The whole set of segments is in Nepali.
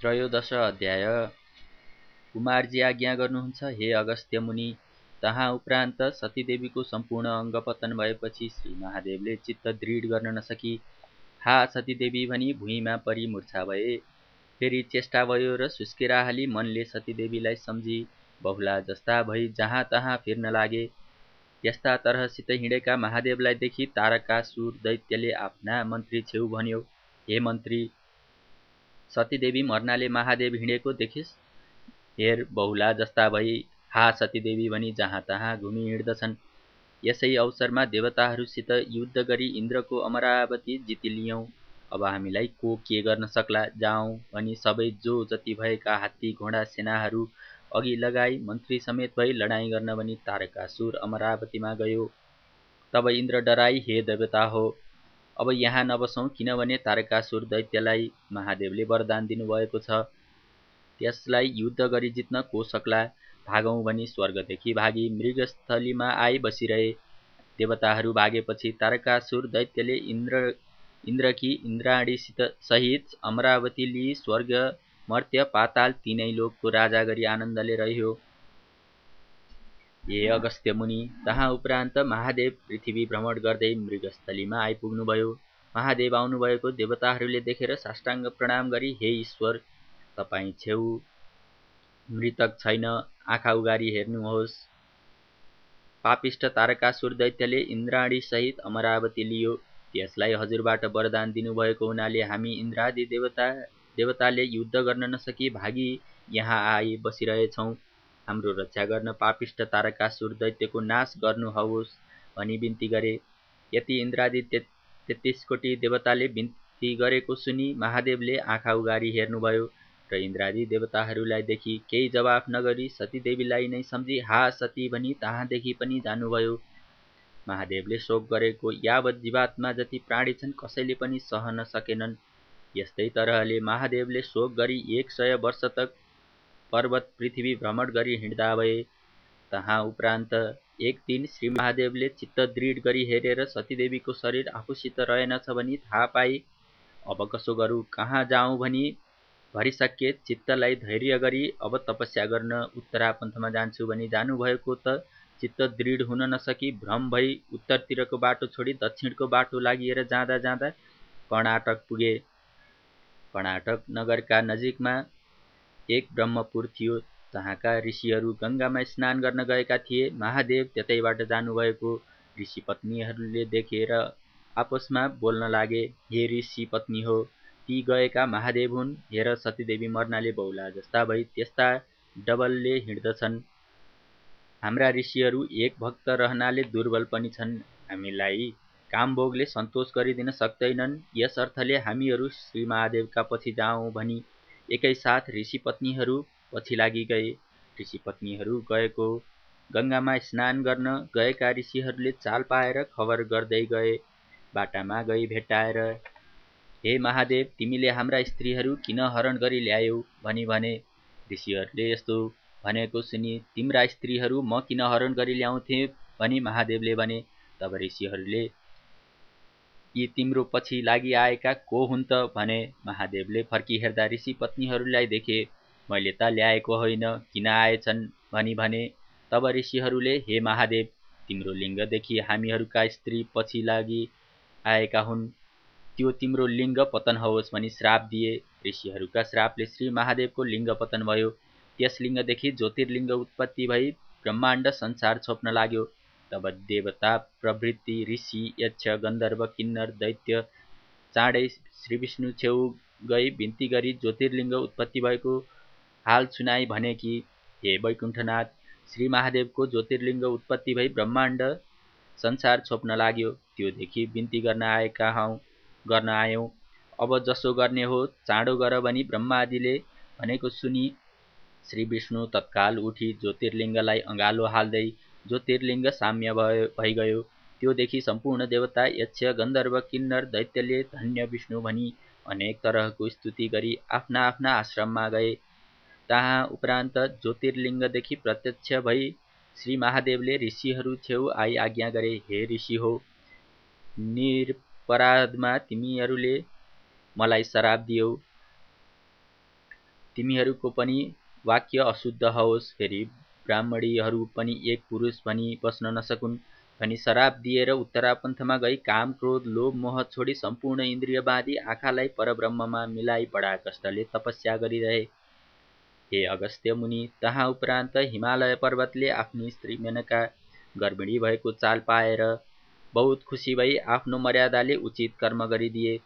त्रयोदश अध्याय कुमारजी आज्ञा गर्नुहुन्छ हे अगस्त्य मुनि तहाँ उपरान्त सतीदेवीको सम्पूर्ण अङ्गपतन भएपछि श्री महादेवले चित्त दृढ गर्न नसकी। हा सतीदेवी भनी भुइँमा परि मुर्छा भए। फेरि चेष्टा भयो र सुस्केरा हाली मनले सतीदेवीलाई सम्झी बहुला जस्ता भई जहाँ तहाँ फिर्न लागे। यस्ता तरहसित हिँडेका महादेवलाई देखि तारका सुर दैत्यले आफ्ना मन्त्री छेउ भन्यो हे मन्त्री सतीदेवी मर्नाले महादेव हिँडेको देखिस्। हेर बहुला जस्ता भई हा सतीदेवी भनी जहाँ तहाँ घुमी हिँड्दछन्। यसै अवसरमा देवताहरूसित युद्ध गरी इन्द्रको अमरावती जितिलियौँ अब हामीलाई को के गर्न सक्ला जाउँ भनी सबै जो जति भएका हात्ती घोडा सेनाहरू अघि लगाई मन्त्री समेत भई लडाइँ गर्न भनी तारकासुर अमरावतीमा गयो। तब इन्द्र डराई हे देवता हो अब यहाँ नबसौँ किनभने तारकासुर दैत्यलाई महादेवले वरदान दिनुभएको छ। त्यसलाई युद्ध गरी जित्न को सक्ला भागौँ भनी स्वर्गदेखि भागी मृगस्थलीमा आई बसिरहे। देवताहरू भागेपछि तारकासुर दैत्यले इन्द्र इन्द्रकी इन्द्राणीसित सहित अमरावती लिई स्वर्ग मर्त्य पाताल तिनै लोकको राजा गरी आनन्दले रह्यो। ए अगस्त्य मुनि तहाँ उपरान्त महादेव पृथ्वी भ्रमण गर्दै मृगस्थलीमा आइपुग्नुभयो। महादेव आउनुभएको देवताहरूले देखेर साष्टाङ्ग प्रणाम गरी हे ईश्वर तपाईँ छेउ मृतक छैन आँखा उगारी हेर्नुहोस्। पापिष्ट तारकासुर दैत्यले इन्द्राणीसहित अमरावती लियो। त्यसलाई हजुरबाट वरदान दिनुभएको हुनाले हामी इन्द्रादि देवता देवताले युद्ध गर्न नसकी भागी यहाँ आई बसिरहेछौँ। हाम्रो रक्षा गर्न पापिष्ट तारकासुर दैत्यको नाश गर्नुहोस् भनी बिन्ती गरे। यति इन्द्रादि तेत्तिस कोटी देवताले बिन्ती गरेको सुनि महादेवले आँखा उगारी हेर्नुभयो र इन्द्रादि देवताहरूलाई देखि केही जवाफ नगरी सतीदेवीलाई नै सम्झी हा सती भनी तहाँदेखि पनि जानुभयो। महादेवले शोक गरेको यावत जीवात्मा जति प्राणी छन् कसैले पनि सहन सकेनन्। यस्तै तरहले महादेवले शोक गरी एक सय वर्ष तक पर्वत पृथ्वी भ्रमण गरी हिँड्दा भए तहाँ उपरान्त एक दिन श्री महादेवले चित्त दृढ गरी हेरेर सतीदेवीको शरीर आफूसित रहेनछ भनी थाहा पाई अब कसो गरौँ कहाँ जाउँ भनी भरिसके चित्तलाई धैर्य गरी अब तपस्या गर्न उत्तरापन्थमा जान्छु भनी जानुभएको त चित्त दृढ हुन नसकी भ्रम भई उत्तरतिरको बाटो छोडी दक्षिणको बाटो लागिएर जाँदा जाँदा कर्णाटक पुगे कर्णाटक नगरका नजिकमा एक ब्रह्मपुर थियो। तहाँका ऋषिहरू गङ्गामा स्नान गर्न गएका थिए। महादेव त्यतैबाट जानुभएको। ऋषि पत्नीहरूले देखेर आपसमा बोल्न लागे हे ऋषि पत्नी हो ती गएका महादेव हुन्। हेर सतीदेवी मर्नाले बौला जस्ता भई त्यस्ता डबलले हिँड्दछन्। हाम्रा ऋषिहरू एक भक्त रहनाले दुर्बल पनि छन्। हामीलाई कामभोगले सन्तोष गरिदिन सक्दैनन् यस अर्थले हामीहरू श्री महादेवका पछि जाउँ भनी एकैसाथ ऋषि पत्नीहरू पछि लागि गए। ऋषि पत्नीहरू गएको। गङ्गामा स्नान गर्न गएका ऋषिहरूले चाल पाएर खबर गर्दै गए। बाटामा गई भेटाएर हे महादेव तिमीले हाम्रा स्त्रीहरू किन हरण गरी ल्यायौ? भनी भने। ऋषिहरूले यस्तो भनेको सुनि तिम्रा स्त्रीहरू म किन हरण गरी ल्याउँथे? भनी महादेवले भने। तब ऋषिहरूले यी तिम्रो पछि लागि आएका को हुन् त भने महादेवले फर्की हेर्दा ऋषि पत्नीहरूलाई देखे मैले त ल्याएको होइन किन आएछन्? भनी भने तब ऋषिहरूले हे महादेव तिम्रो लिङ्गदेखि हामीहरूका स्त्री पछि लागि आएका हुन्। त्यो तिम्रो लिङ्ग पतन होस् भनी श्राप दिए। ऋषिहरूका श्रापले श्री महादेवको लिङ्ग पतन भयो। त्यस लिङ्गदेखि ज्योतिर्लिङ्ग उत्पत्ति भई ब्रह्माण्ड संसार छोप्न लाग्यो। तब देवता प्रवृत्ति ऋषि यक्ष गन्धर्व किन्नर दैत्य चाँडै श्री विष्णु छेउ गई बिन्ती गरी ज्योतिर्लिङ्ग उत्पत्ति भएको हाल सुनाई भने कि हे वैकुण्ठनाथ श्री महादेवको ज्योतिर्लिङ्ग उत्पत्ति भई ब्रह्माण्ड संसार छोप्न लाग्यो। त्योदेखि बिन्ती गर्न आएका हौ गर्न आयौँ। अब जसो गर्ने हो चाँडो गर भनी ब्रह्मादिले भनेको सुनि श्री विष्णु तत्काल उठी ज्योतिर्लिङ्गलाई अँगालो हाल्दै ज्योतिर्लिङ्ग साम्य भयो भइगयो त्योदेखि सम्पूर्ण देवता यक्ष गन्धर्व किन्नर दैत्यले धन्य विष्णु भनी अनेक तरहको स्तुति गरी आफ्ना आफ्ना आश्रममा गए। तहाँ उपरान्त ज्योतिर्लिङ्गदेखि प्रत्यक्ष भई श्री महादेवले ऋषिहरू छेउ आई आज्ञा गरे हे ऋषि हो निरपराधमा तिमीहरूले मलाई श्राप दियौ। तिमीहरूको पनि वाक्य अशुद्ध होस् फेरि ब्राह्मणीहरू पनि एक पुरुष भनी बस्न नसकुन्। भनी शराब दिएर उत्तरापन्थमा गई काम क्रोध लोभ मोह छोडी सम्पूर्ण इन्द्रिय बाँधी आँखालाई परब्रह्ममा मिलाई बडा कष्टले तपस्या गरिरहे। हे अगस्त्य मुनि तहाँ उपरान्त हिमालय पर्वतले आफ्नी स्त्री मेनका गर्भिणी भएको चाल पाएर बहुत खुसी भई आफ्नो मर्यादाले उचित कर्म गरिदिए।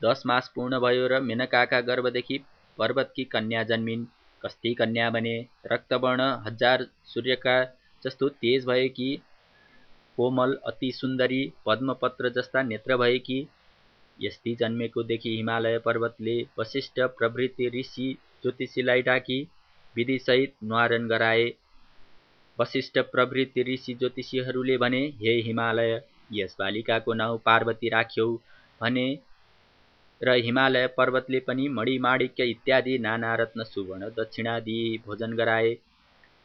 दस मास पूर्ण भयो र मेनकाका गर्भदेखि पर्वतकी कन्या जन्मिन्। कस्ती कन्या बने। रक्तवर्ण हजार सूर्यका जस्तो तेज भएकी कोमल अति सुन्दरी पद्मपत्र जस्ता नेत्र भएकी यस्ती जन्मेको देखि हिमालय पर्वतले वशिष्ठ प्रभृति ऋषि ज्योतिषीलाई डाकी विधिसहित न्वारण गराए। वशिष्ठ प्रभृति ऋषि ज्योतिषीहरूले भने हे हिमालय यस बालिकाको नाउँ पार्वती राख्यौ भने र हिमालय पर्वतले पनि मणिमाणिक्य इत्यादि नाना रत्न सुवर्ण दक्षिणादि भोजन गराए।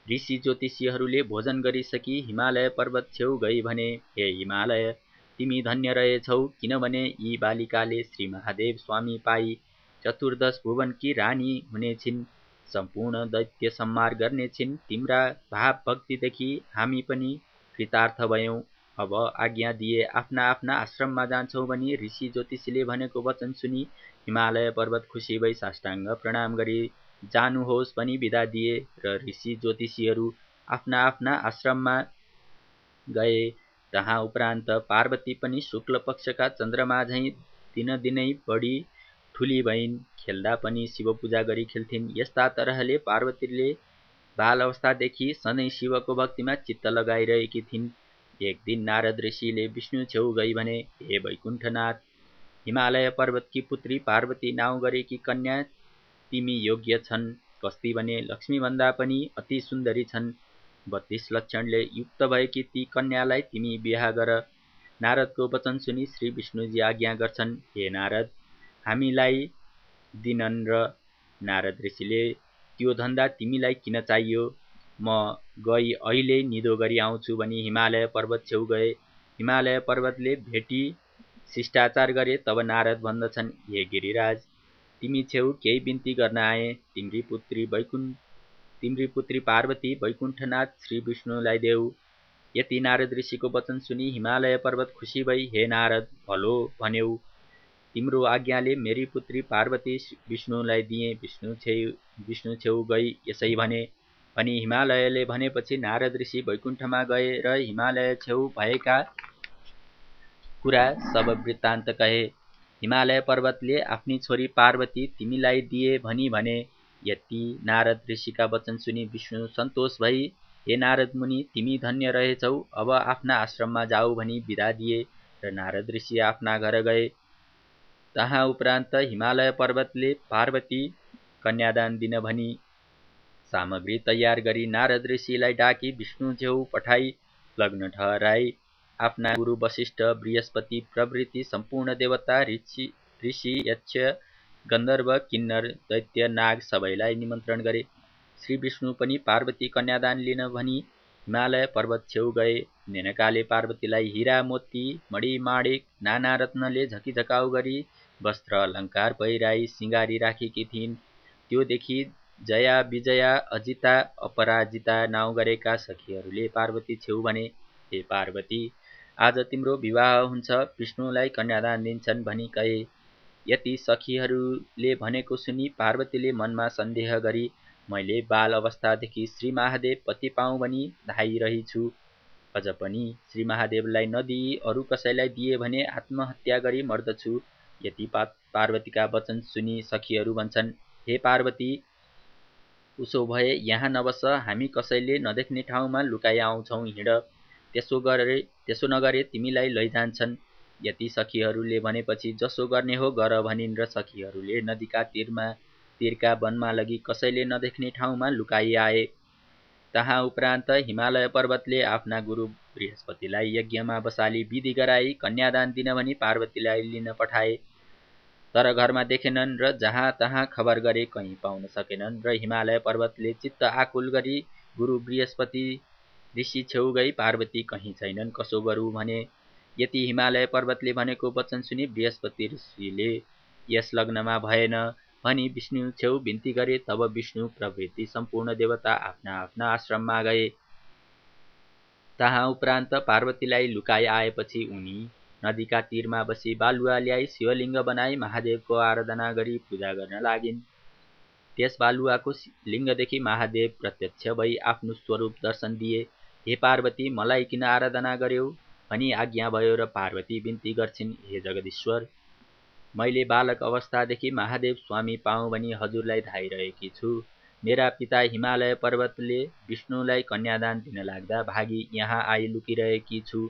ऋषि ज्योतिषीहरूले भोजन गरिसकी हिमालय पर्वत छेउ गई भने हे हिमालय तिमी धन्य रहेछौ किनभने यी बालिकाले श्री महादेव स्वामी पाई चतुर्दश भुवनकी रानी हुनेछिन्। सम्पूर्ण दैत्य सम्मार गर्नेछिन् तिम्रा भाव भक्तिदेखि हामी पनि कृतार्थ भयौँ। अब आज्ञा दिए आफ्ना आफ्ना आश्रममा जान्छौँ भनी ऋषि ज्योतिषीले भनेको वचन सुनि हिमालय पर्वत खुसी भई साष्टाङ्ग प्रणाम गरी जानुहोस् भनी बिदा दिए र ऋषि ज्योतिषीहरू आफ्ना आफ्ना आश्रममा गए। तहाँ उपरान्त पार्वती पनि शुक्ल पक्षका चन्द्रमा झैँ दिनदिनै बढी ठुली भइन्। खेल्दा पनि शिव पूजा गरी खेल्थिन्। यस्ता तरहले पार्वतीले बाल अवस्थादेखि सधैँ शिवको भक्तिमा चित्त लगाइरहेकी थिइन्। एक दिन नारद ऋषिले विष्णु छेउ गई भने हे वैकुण्ठनाथ हिमालय पर्वतकी पुत्री पार्वती नाउँ गरेकी कन्या? तिमी योग्य छन् कस्ती भने लक्ष्मीभन्दा पनि अति सुन्दरी छन्। बत्तीस लक्षणले युक्त भएकी ती कन्यालाई तिमी बिहा गर। नारदको वचन सुनि श्री विष्णुजी आज्ञा गर्छन् हे नारद हामीलाई दिनन् र नारद ऋषिले त्यो धन्दा तिमीलाई किन चाहियो? म गई अहिले निदो गरी आउँछु भनी हिमालय पर्वत छेउ गए। हिमालय पर्वतले भेटी शिष्टाचार गरे तब नारद भन्दछन् हे गिरिराज तिमी छेउ केही बिन्ती गर्न आए। तिम्री पुत्री वैकुण्ठ तिम्री पुत्री पार्वती वैकुण्ठनाथ श्री विष्णुलाई देऊ यति नारद ऋषिको वचन सुनि हिमालय पर्वत खुसी भई हे नारद भलो भन्यौ। तिम्रो आज्ञाले मेरी पुत्री पार्वती विष्णुलाई दिए। विष्णु छेउ विष्णु छेउ गई यसै भने अनि हिमालयले भनेपछि नारद ऋषि वैकुण्ठमा गए र हिमालय छेउ भएका कुरा सब वृत्तान्त कहे। हिमालय पर्वतले आफ्नी छोरी पार्वती तिमीलाई दिए भनी भने यति नारद ऋषिका वचन सुनि विष्णु सन्तोष भई हे नारद मुनि तिमी धन्य रहेछौ अब आफ्ना आश्रममा जाऊ भनी बिदा दिए र नारद ऋषि आफ्ना घर गए। तहाँ उपरान्त हिमालय पर्वतले पार्वती कन्यादान दिन भनी सामग्री तयार गरी नारद ऋषिलाई डाकी विष्णु छेउ पठाई लग्न ठहराई। आफ्ना गुरु वशिष्ठ बृहस्पति प्रवृत्ति सम्पूर्ण देवता ऋषि ऋषि यक्ष गन्धर्व किन्नर दैत्य नाग सबैलाई निमन्त्रण गरे। श्री विष्णु पनि पार्वती कन्यादान लिन भनी हिमालय पर्वत छेउ गए। मेनकाले पार्वतीलाई हिरा मोती मणि माणिक नाना रत्नले झकिझकाउ गरी वस्त्र अलङ्कार पहिराई सिँगारी राखेकी थिइन्। त्योदेखि जया विजया अजिता अपराजिता नाउँ गरेका सखीहरूले पार्वती छेउ भने हे पार्वती आज तिम्रो विवाह हुन्छ विष्णुलाई कन्यादान दिन्छन् भनी कहे। यति सखीहरूले भनेको सुनि पार्वतीले मनमा सन्देह गरी मैले बाल अवस्थादेखि श्री महादेव पति पाऊँ भनी धाइरहेछु अझ पनि श्री महादेवलाई नदिई अरू कसैलाई दिए भने आत्महत्या गरी मर्दछु। यति पा पार्वतीका वचन सुनि सखीहरू भन्छन् हे पार्वती उसो भए यहाँ नबस हामी कसैले नदेख्ने ठाउँमा लुकाइ आउँछौँ हिँड। त्यसो गरे त्यसो नगरे तिमीलाई लैजान्छन्। यति सखीहरूले भनेपछि जसो गर्ने हो गर भनिन् र सखीहरूले नदीका तिरमा तिरका वनमा लगी कसैले नदेख्ने ठाउँमा लुकाइ आए। तहाँ उपरान्त हिमालय पर्वतले आफ्ना गुरु बृहस्पतिलाई यज्ञमा बसाली विधि गराई कन्यादान दिन भनी पार्वतीलाई लिन पठाए। तर घरमा देखेनन् र जहाँ तहाँ खबर गरे कहीँ पाउन सकेनन् र हिमालय पर्वतले चित्त आकुल गरी गुरु बृहस्पति ऋषि छेउ गई पार्वती कहीँ छैनन्। कसो गरौँ भने? यति हिमालय पर्वतले भनेको वचन सुनि बृहस्पति ऋषिले यस लग्नमा भएन भनी विष्णु छेउ बिन्ती गरे तब विष्णु प्रभृति सम्पूर्ण देवता आफ्ना आफ्ना आश्रममा गए। तहाँ उपरान्त पार्वतीलाई लुकाई आएपछि उनी नदीका तीरमा बसी बालुवा ल्याई शिवलिङ्ग बनाई महादेवको आराधना गरी पूजा गर्न लागिन्। त्यस बालुवाको लिङ्गदेखि महादेव प्रत्यक्ष भई आफ्नो स्वरूप दर्शन दिए। हे पार्वती मलाई किन आराधना गर्यौ भनी आज्ञा भयो र पार्वती बिन्ती गर्छिन् हे जगदीश्वर मैले बालक अवस्थादेखि महादेव स्वामी पाऊँ भनी हजुरलाई धाइरहेकी छु। मेरा पिता हिमालय पर्वतले विष्णुलाई कन्यादान दिन लाग्दा भागी यहाँ आई लुकिरहेकी छु।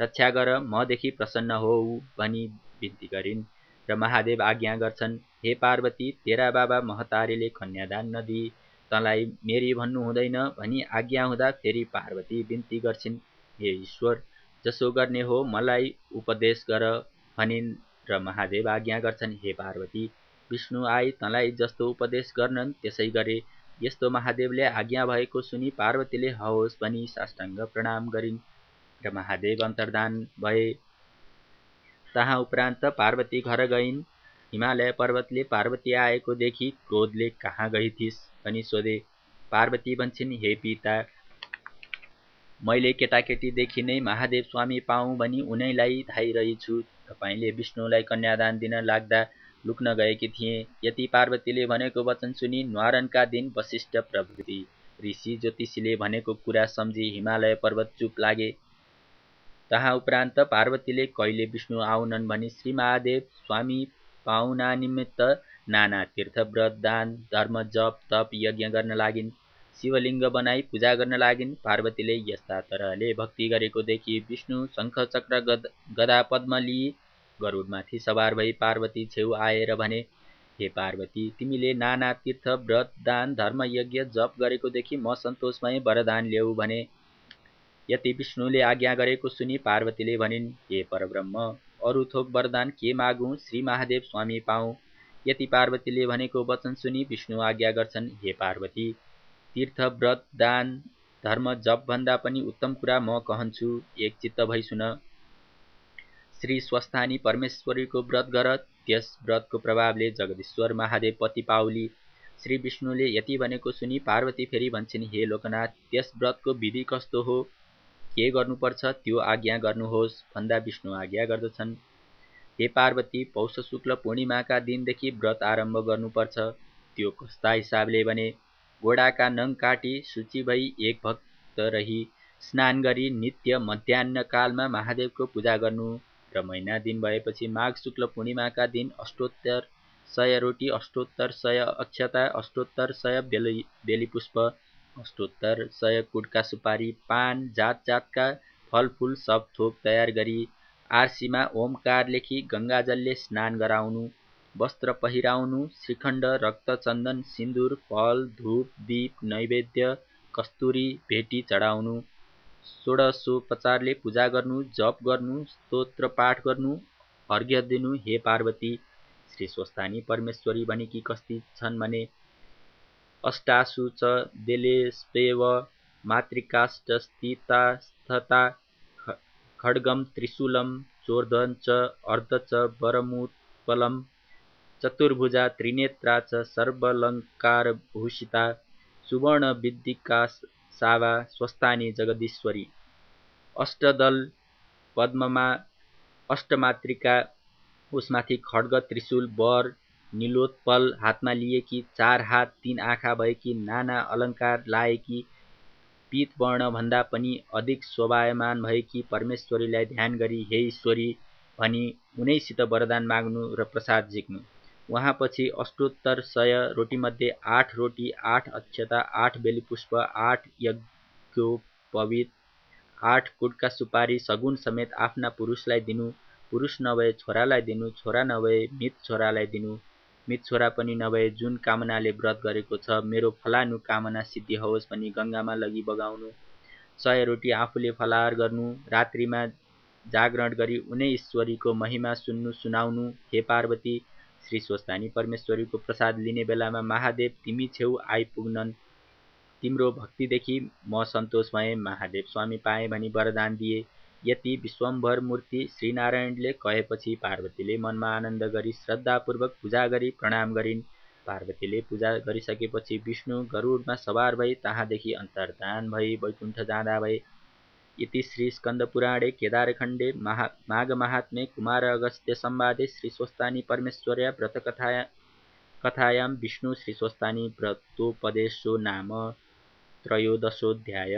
रक्षा गर मदेखि प्रसन्न हो भनी बिन्ती गरिन् र महादेव आज्ञा गर्छन् हे पार्वती तेरा बाबा महतारीले कन्यादान नदिई तँलाई मेरी भन्नु हुँदैन भनी आज्ञा हुँदा फेरि पार्वती बिन्ती गर्छिन् हे ईश्वर जसो गर्ने हो मलाई उपदेश गर भनिन् र महादेव आज्ञा गर्छन् हे पार्वती विष्णु आई तँलाई जस्तो उपदेश गर्नन् त्यसै गरे यस्तो महादेवले आज्ञा भएको सुनि पार्वतीले हवस् भनी साष्टाङ्ग प्रणाम गरिन्। र महादेव अन्तर्धान भए। तहाँ उपरान्त पार्वती घर गइन्। हिमालय पर्वतले पार्वती आएको देखि क्रोधले कहाँ गइथिस् भनी सोधे। पार्वती भन्छन् हे पिता मैले केटाकेटीदेखि नै महादेव स्वामी पाऊँ भनी उनैलाई धाइरहेछु तपाईँले विष्णुलाई कन्यादान दिन लाग्दा लुक्न गएकी थिएँ। यति पार्वतीले भनेको वचन सुनि न्वारनका दिन वशिष्ठ प्रभृति ऋषि ज्योतिषीले भनेको कुरा सम्झी हिमालय पर्वत चुप लागे। तहाँ उपरान्त पार्वतीले कहिले विष्णु आउनन् भनी श्री महादेव स्वामी पाहुना निमित्त नाना तीर्थ व्रत दान धर्म जप तप यज्ञ गर्न लागिन्। शिवलिङ्ग बनाई पूजा गर्न लागिन्। पार्वतीले यस्ता तरहले भक्ति गरेको देखि विष्णु शङ्ख चक्र गद गदा पद्म लिई गरुडमाथि सवार भई पार्वती छेउ आएर भने हे पार्वती तिमीले नाना तीर्थ व्रत दान धर्म यज्ञ जप गरेको देखि म सन्तोषमय वरदान ल्याऊ भने यति विष्णुले आज्ञा गरेको सुनि पार्वतीले भनिन् हे परब्रह्म अरू थोक वरदान के मागौँ? श्री महादेव स्वामी पाऊ। यति पार्वतीले भनेको वचन सुनि विष्णु आज्ञा गर्छन् हे पार्वती तीर्थ व्रत दान धर्म जपभन्दा पनि उत्तम कुरा म कहन्छु। एक चित्त भई सुन। श्री स्वस्थानी परमेश्वरीको व्रत गर। त्यस व्रतको प्रभावले जगदीश्वर महादेव पति पाउली। श्री विष्णुले यति भनेको सुनि पार्वती फेरि भन्छन् हे लोकनाथ त्यस व्रतको विधि कस्तो हो? के गर्नुपर्छ त्यो आज्ञा गर्नुहोस् भन्दा विष्णु आज्ञा गर्दछन्। हे पार्वती पौष शुक्ल पूर्णिमाका दिनदेखि व्रत आरम्भ गर्नुपर्छ। त्यो कस्ता हिसाबले भने घोडाका नङ काटी सूची भई एक भक्त रही स्नान गरी नित्य मध्याह कालमा महादेवको पूजा गर्नु र महिना दिन भएपछि माघ शुक्ल पूर्णिमाका दिन अष्टोत्तर सय रोटी अष्टोत्तर सय अक्षता अष्टोत्तर सय बेली बेली पुष्प अष्टोत्तर सय कुटका सुपारी पान जात जातका फलफुल सब थोक तयार गरी आरसीमा ओमकार लेखी गङ्गाजलले स्नान गराउनु वस्त्र पहिराउनु श्रीखण्ड रक्तचन्दन सिन्दुर फल धुप दीप नैवेद्य कस्तुरी भेटी चढाउनु। षोडशोपचारले पूजा गर्नु जप गर्नु स्तोत्र पाठ गर्नु अर्घ्य दिनु हे पार्वती श्री स्वस्थानी परमेश्वरी भनेकी कस्ती छन् भने अष्टासु च देलेस्वेव मातृकाष्ठस्थितास्थता खड्गं त्रिशूलं चोर्धं च अर्ध च वरमुत्पलं चतुर्भुजा त्रिनेत्रा च सर्वलङ्कारभूषिता सुवर्णविद्दिका सावा स्वस्थानी जगदीश्वरी। अष्टदल पद्ममा अष्टमातृका उसमाथि खड्ग त्रिशूल वर निलोत्पल हातमा लिएकी चार हात तिन आँखा भएकी नाना अलङ्कार लाएकी भन्दा पनि अधिक शोभायमान भएकी परमेश्वरीलाई ध्यान गरी हे ईश्वरी भनी उनैसित वरदान माग्नु र प्रसाद झिक्नु। उहाँपछि अष्टोत्तर सय रोटीमध्ये आठ रोटी आठ अक्षता आठ बेलीपुष्प आठ यज्ञोपवित आठ कुटका सुपारी सगुन समेत आफ्ना पुरुषलाई दिनु। पुरुष नभए छोरालाई दिनु छोरा नभए मित छोरालाई दिनु। मित छोरा पनि नभए जुन कामनाले व्रत गरेको छ मेरो फलानु कामना सिद्धि होस् भनी गङ्गामा लगी बगाउनु। सय रोटी आफूले फलाहार गर्नु रात्रिमा जागरण गरी उनै ईश्वरीको महिमा सुन्नु सुनाउनु। हे पार्वती श्री स्वस्तानी परमेश्वरीको प्रसाद लिने बेलामा महादेव तिमी छेउ आइपुग्नन्। तिम्रो भक्तिदेखि म सन्तोष भएँ महादेव स्वामी पाएँ भनी वरदान दिए। यति विश्वम्भर मूर्ति श्रीनारायणले कहेपछि पार्वतीले मनमा आनन्द गरी श्रद्धापूर्वक पूजा गरी प्रणाम गरिन्। पार्वतीले पूजा गरिसकेपछि विष्णु गरुडमा सवार भई तहाँदेखि अन्तर्धान भई वैकुण्ठ जाँदा भए। इति श्री स्कन्दपुराणे केदारखण्डे महा माघमाहात्म्ये कुमार अगस्त्य संवादे श्रीस्वस्तानी परमेश्वर्या व्रतकथाया कथायां विष्णु श्रीस्वस्तानी व्रतोपदेशो नाम त्रयोदशोऽध्याय।